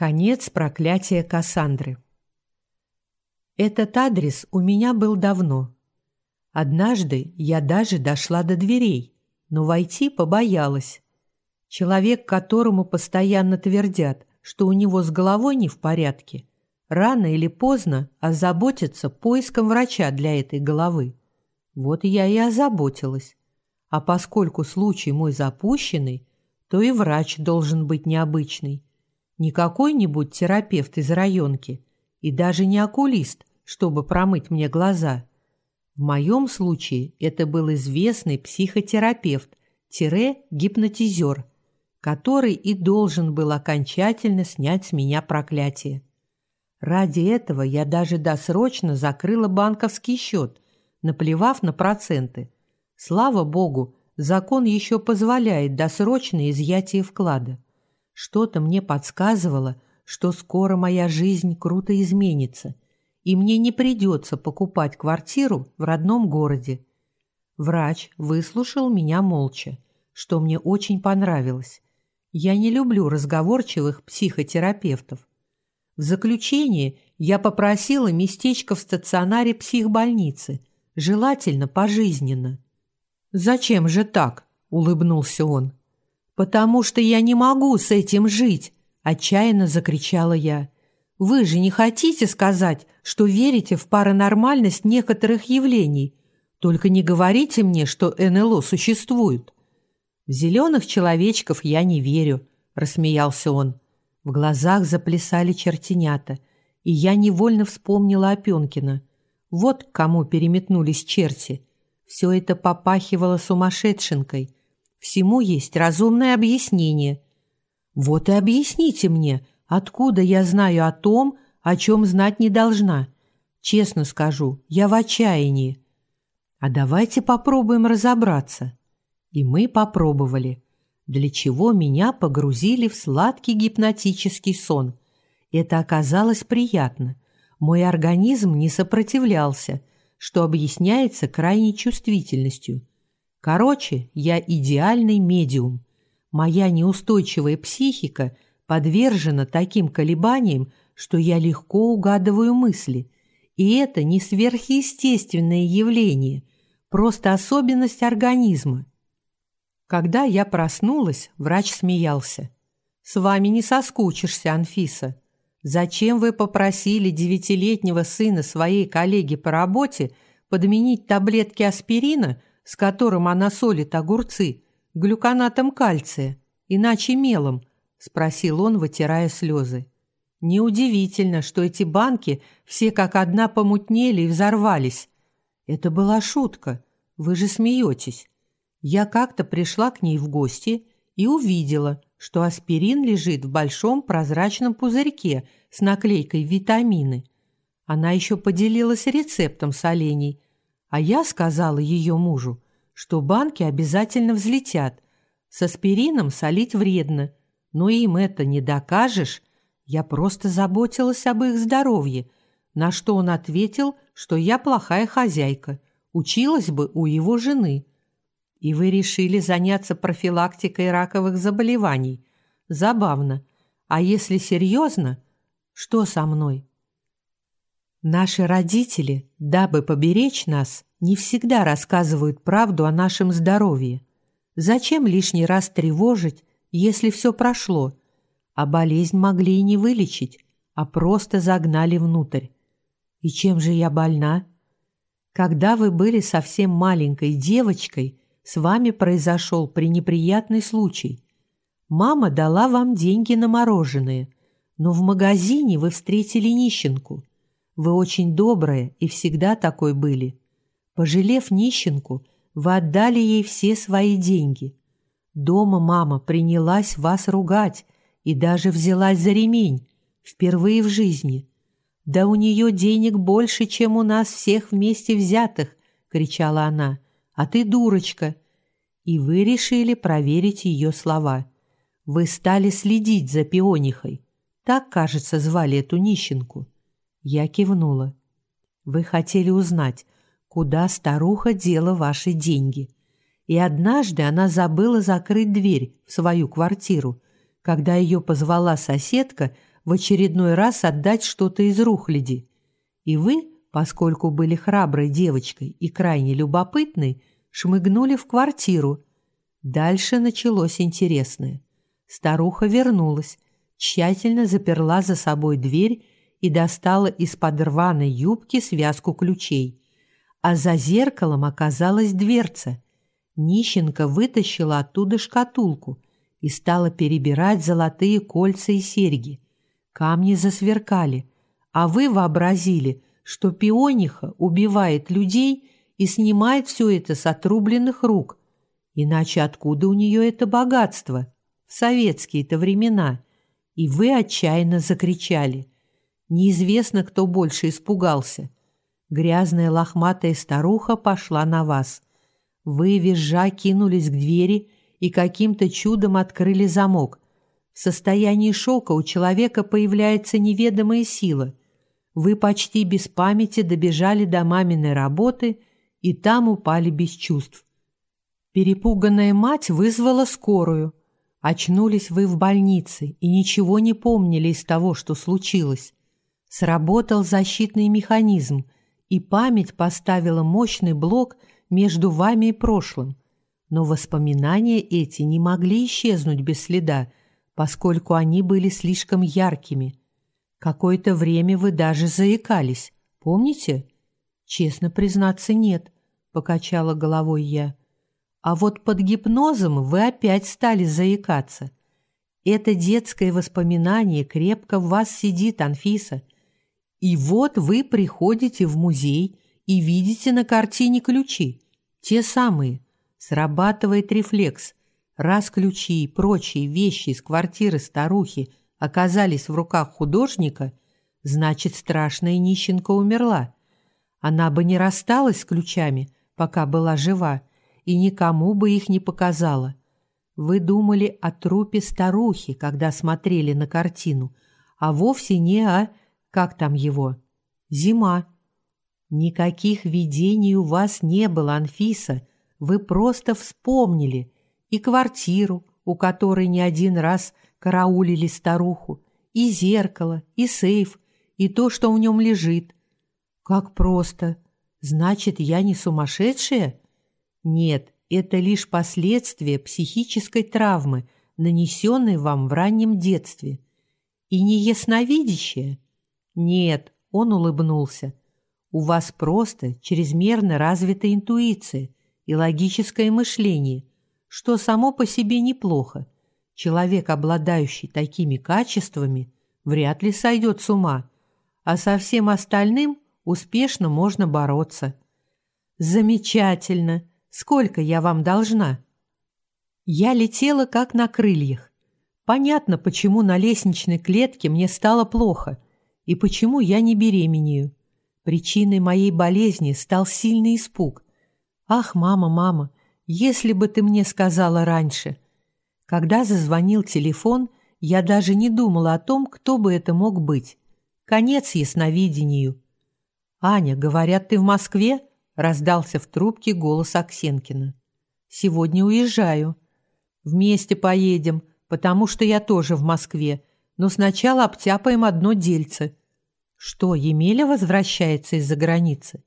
Конец проклятия Кассандры. Этот адрес у меня был давно. Однажды я даже дошла до дверей, но войти побоялась. Человек, которому постоянно твердят, что у него с головой не в порядке, рано или поздно озаботится поиском врача для этой головы. Вот я и озаботилась. А поскольку случай мой запущенный, то и врач должен быть необычный. Не какой-нибудь терапевт из районки и даже не окулист, чтобы промыть мне глаза. В моем случае это был известный психотерапевт-гипнотизер, который и должен был окончательно снять с меня проклятие. Ради этого я даже досрочно закрыла банковский счет, наплевав на проценты. Слава богу, закон еще позволяет досрочное изъятие вклада. Что-то мне подсказывало, что скоро моя жизнь круто изменится, и мне не придется покупать квартиру в родном городе. Врач выслушал меня молча, что мне очень понравилось. Я не люблю разговорчивых психотерапевтов. В заключение я попросила местечко в стационаре психбольницы, желательно пожизненно. «Зачем же так?» – улыбнулся он. «Потому что я не могу с этим жить!» – отчаянно закричала я. «Вы же не хотите сказать, что верите в паранормальность некоторых явлений? Только не говорите мне, что НЛО существует!» «В зеленых человечков я не верю», – рассмеялся он. В глазах заплясали чертенята, и я невольно вспомнила Опенкина. Вот к кому переметнулись черти. Все это попахивало сумасшедшенкой – Всему есть разумное объяснение. Вот и объясните мне, откуда я знаю о том, о чем знать не должна. Честно скажу, я в отчаянии. А давайте попробуем разобраться. И мы попробовали. Для чего меня погрузили в сладкий гипнотический сон. Это оказалось приятно. Мой организм не сопротивлялся, что объясняется крайней чувствительностью – Короче, я идеальный медиум. Моя неустойчивая психика подвержена таким колебаниям, что я легко угадываю мысли. И это не сверхъестественное явление, просто особенность организма. Когда я проснулась, врач смеялся. «С вами не соскучишься, Анфиса. Зачем вы попросили девятилетнего сына своей коллеги по работе подменить таблетки аспирина – с которым она солит огурцы, глюконатом кальция, иначе мелом?» – спросил он, вытирая слезы. Неудивительно, что эти банки все как одна помутнели и взорвались. Это была шутка, вы же смеетесь. Я как-то пришла к ней в гости и увидела, что аспирин лежит в большом прозрачном пузырьке с наклейкой «Витамины». Она еще поделилась рецептом с оленей – а я сказала ее мужу, что банки обязательно взлетят. С аспирином солить вредно, но им это не докажешь. Я просто заботилась об их здоровье, на что он ответил, что я плохая хозяйка, училась бы у его жены. И вы решили заняться профилактикой раковых заболеваний. Забавно. А если серьезно, что со мной? Наши родители, дабы поберечь нас, не всегда рассказывают правду о нашем здоровье. Зачем лишний раз тревожить, если все прошло, а болезнь могли и не вылечить, а просто загнали внутрь? И чем же я больна? Когда вы были совсем маленькой девочкой, с вами произошел пренеприятный случай. Мама дала вам деньги на мороженое, но в магазине вы встретили нищенку – вы очень добрая и всегда такой были. Пожалев нищенку, вы отдали ей все свои деньги. Дома мама принялась вас ругать и даже взялась за ремень, впервые в жизни. «Да у нее денег больше, чем у нас всех вместе взятых!» — кричала она. «А ты дурочка!» И вы решили проверить ее слова. Вы стали следить за пионихой. Так, кажется, звали эту нищенку. Я кивнула. «Вы хотели узнать, куда старуха дела ваши деньги. И однажды она забыла закрыть дверь в свою квартиру. Когда ее позвала соседка, в очередной раз отдать что-то из рухляди. И вы, поскольку были храброй девочкой и крайне любопытной, шмыгнули в квартиру. Дальше началось интересное. Старуха вернулась, тщательно заперла за собой дверь и достала из-под рваной юбки связку ключей. А за зеркалом оказалась дверца. Нищенка вытащила оттуда шкатулку и стала перебирать золотые кольца и серьги. Камни засверкали, а вы вообразили, что пиониха убивает людей и снимает все это с отрубленных рук. Иначе откуда у нее это богатство? В советские-то времена. И вы отчаянно закричали. Неизвестно, кто больше испугался. Грязная лохматая старуха пошла на вас. Вы, визжа, кинулись к двери и каким-то чудом открыли замок. В состоянии шока у человека появляется неведомая сила. Вы почти без памяти добежали до маминой работы и там упали без чувств. Перепуганная мать вызвала скорую. Очнулись вы в больнице и ничего не помнили из того, что случилось. Сработал защитный механизм, и память поставила мощный блок между вами и прошлым. Но воспоминания эти не могли исчезнуть без следа, поскольку они были слишком яркими. Какое-то время вы даже заикались, помните? Честно признаться, нет, покачала головой я. А вот под гипнозом вы опять стали заикаться. Это детское воспоминание крепко в вас сидит, Анфиса. И вот вы приходите в музей и видите на картине ключи. Те самые. Срабатывает рефлекс. Раз ключи и прочие вещи из квартиры старухи оказались в руках художника, значит, страшная нищенка умерла. Она бы не рассталась с ключами, пока была жива, и никому бы их не показала. Вы думали о трупе старухи, когда смотрели на картину, а вовсе не о как там его? Зима. Никаких видений у вас не было, Анфиса. Вы просто вспомнили. И квартиру, у которой не один раз караулили старуху, и зеркало, и сейф, и то, что в нем лежит. Как просто. Значит, я не сумасшедшая? Нет, это лишь последствия психической травмы, нанесенной вам в раннем детстве. И не ясновидящая – нет, он улыбнулся. У вас просто чрезмерно развита интуиция и логическое мышление, что само по себе неплохо. Человек, обладающий такими качествами, вряд ли сойдет с ума, а со всем остальным успешно можно бороться. Замечательно. Сколько я вам должна? Я летела как на крыльях. Понятно, почему на лестничной клетке мне стало плохо – и почему я не беременею. Причиной моей болезни стал сильный испуг. Ах, мама, мама, если бы ты мне сказала раньше. Когда зазвонил телефон, я даже не думала о том, кто бы это мог быть. Конец ясновидению. «Аня, говорят, ты в Москве?» – раздался в трубке голос Аксенкина. «Сегодня уезжаю. Вместе поедем, потому что я тоже в Москве, но сначала обтяпаем одно дельце. Что, Емеля возвращается из-за границы?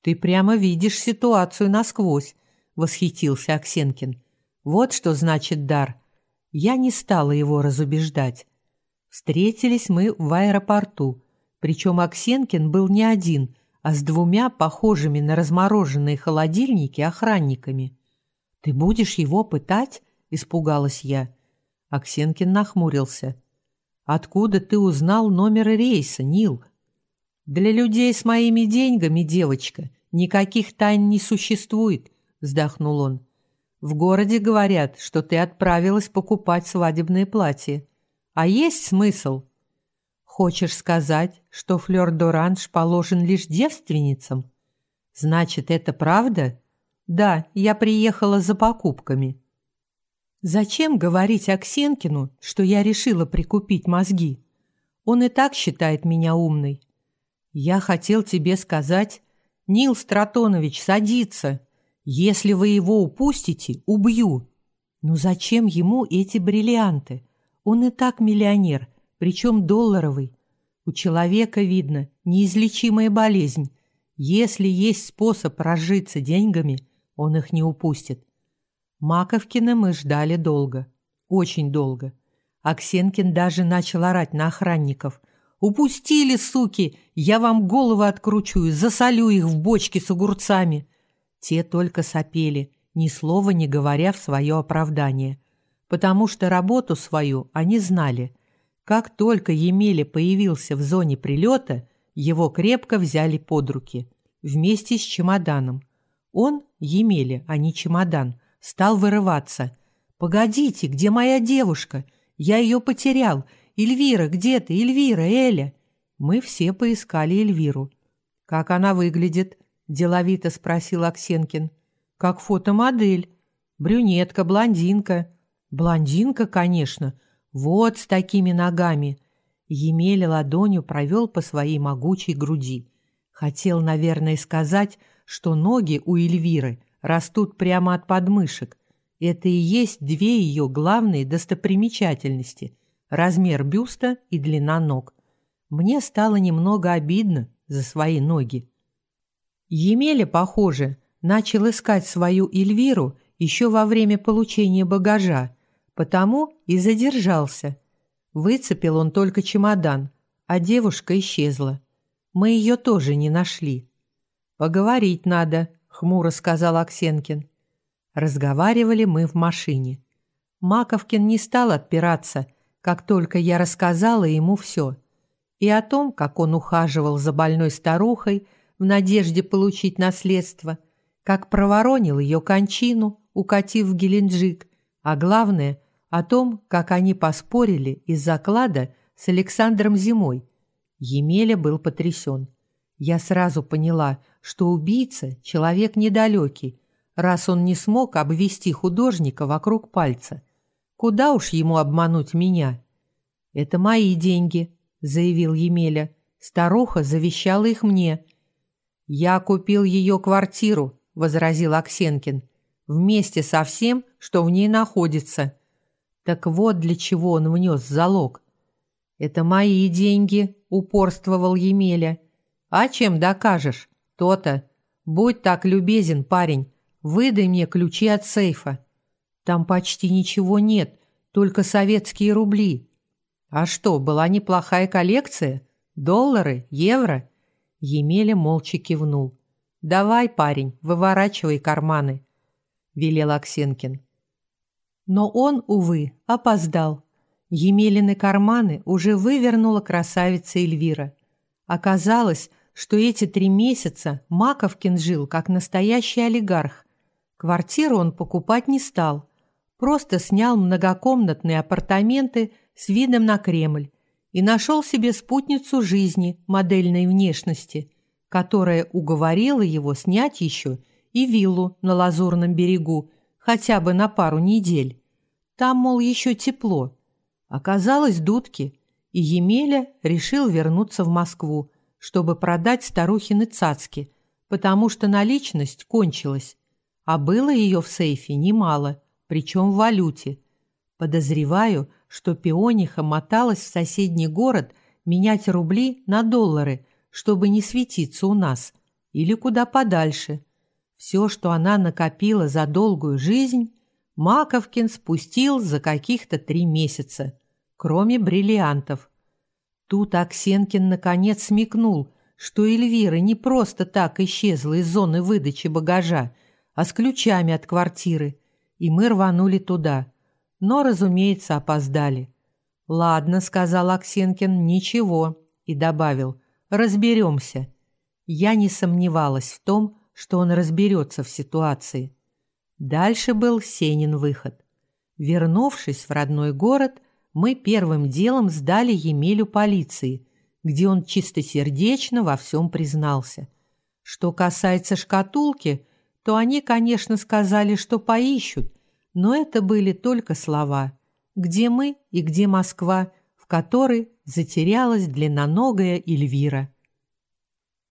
Ты прямо видишь ситуацию насквозь, восхитился Аксенкин. Вот что значит дар. Я не стала его разубеждать. Встретились мы в аэропорту, причем Аксенкин был не один, а с двумя похожими на размороженные холодильники охранниками. «Ты будешь его пытать?» – испугалась я. Аксенкин нахмурился. «Откуда ты узнал номер рейса, Нил?» «Для людей с моими деньгами, девочка, никаких тайн не существует», — вздохнул он. «В городе говорят, что ты отправилась покупать свадебное платье. А есть смысл?» «Хочешь сказать, что флёр-д'оранж положен лишь девственницам?» «Значит, это правда?» «Да, я приехала за покупками». «Зачем говорить Аксенкину, что я решила прикупить мозги? Он и так считает меня умной. «Я хотел тебе сказать, Нил Стратонович, садится. Если вы его упустите, убью». «Ну зачем ему эти бриллианты? Он и так миллионер. причем долларовый. У человека, видно, неизлечимая болезнь. Если есть способ разжиться деньгами, он их не упустит. Маковкина мы ждали долго, очень долго. Аксенкин даже начал орать на охранников. «Упустили, суки! Я вам головы откручу и засолю их в бочке с огурцами!» Те только сопели, ни слова не говоря в свое оправдание, потому что работу свою они знали. Как только Емеля появился в зоне прилета, его крепко взяли под руки, вместе с чемоданом. Он, Емеля, а не чемодан, стал вырываться. «Погодите, где моя девушка? Я ее потерял. Эльвира, где ты? Эльвира, Эля!» Мы все поискали Эльвиру. «Как она выглядит?» – деловито спросил Аксенкин. «Как фотомодель. Брюнетка, блондинка». «Блондинка, конечно. Вот с такими ногами». Емеля ладонью провел по своей могучей груди. Хотел, наверное, сказать, что ноги у Эльвиры растут прямо от подмышек. Это и есть две ее главные достопримечательности – размер бюста и длина ног. Мне стало немного обидно за свои ноги. Емеля, похоже, начал искать свою Эльвиру еще во время получения багажа, потому и задержался. Выцепил он только чемодан, а девушка исчезла. Мы ее тоже не нашли. «Поговорить надо», — хмуро сказал Аксенкин. Разговаривали мы в машине. Маковкин не стал отпираться, как только я рассказала ему все. И о том, как он ухаживал за больной старухой, в надежде получить наследство, как проворонил ее кончину, укатив в Геленджик, а главное – о том, как они поспорили из-за клада с Александром Зимой. Емеля был потрясен. Я сразу поняла, что убийца – человек недалекий, раз он не смог обвести художника вокруг пальца. Куда уж ему обмануть меня? «Это мои деньги», – заявил Емеля. «Старуха завещала их мне. «Я купил ее квартиру», — возразил Аксенкин, «вместе со всем, что в ней находится». Так вот для чего он внес залог. «Это мои деньги», — упорствовал Емеля. «А чем докажешь? То-то. Будь так любезен, парень, выдай мне ключи от сейфа. Там почти ничего нет, только советские рубли». «А что, была неплохая коллекция? Доллары? Евро?» Емеля молча кивнул. «Давай, парень, выворачивай карманы», — велел Аксенкин. Но он, увы, опоздал. Емелины карманы уже вывернула красавица Эльвира. Оказалось, что эти три месяца Маковкин жил как настоящий олигарх. Квартиру он покупать не стал, просто снял многокомнатные апартаменты с видом на Кремль и нашел себе спутницу жизни модельной внешности, которая уговорила его снять еще и виллу на Лазурном берегу хотя бы на пару недель. Там, мол, еще тепло. Оказалось, дудки, и Емеля решил вернуться в Москву, чтобы продать старухины цацки, потому что наличность кончилась, а было ее в сейфе немало, причем в валюте. Подозреваю, что пиониха моталась в соседний город менять рубли на доллары, чтобы не светиться у нас, или куда подальше. Все, что она накопила за долгую жизнь, Маковкин спустил за каких-то три месяца, кроме бриллиантов. Тут Аксенкин наконец смекнул, что Эльвира не просто так исчезла из зоны выдачи багажа, а с ключами от квартиры, и мы рванули туда – но, разумеется, опоздали. «Ладно», — сказал Аксенкин, — «ничего», и добавил, «разберемся». Я не сомневалась в том, что он разберется в ситуации. Дальше был Сенин выход. Вернувшись в родной город, мы первым делом сдали Емелю полиции, где он чистосердечно во всем признался. Что касается шкатулки, то они, конечно, сказали, что поищут, но это были только слова. Где мы и где Москва, в которой затерялась длинноногая Эльвира.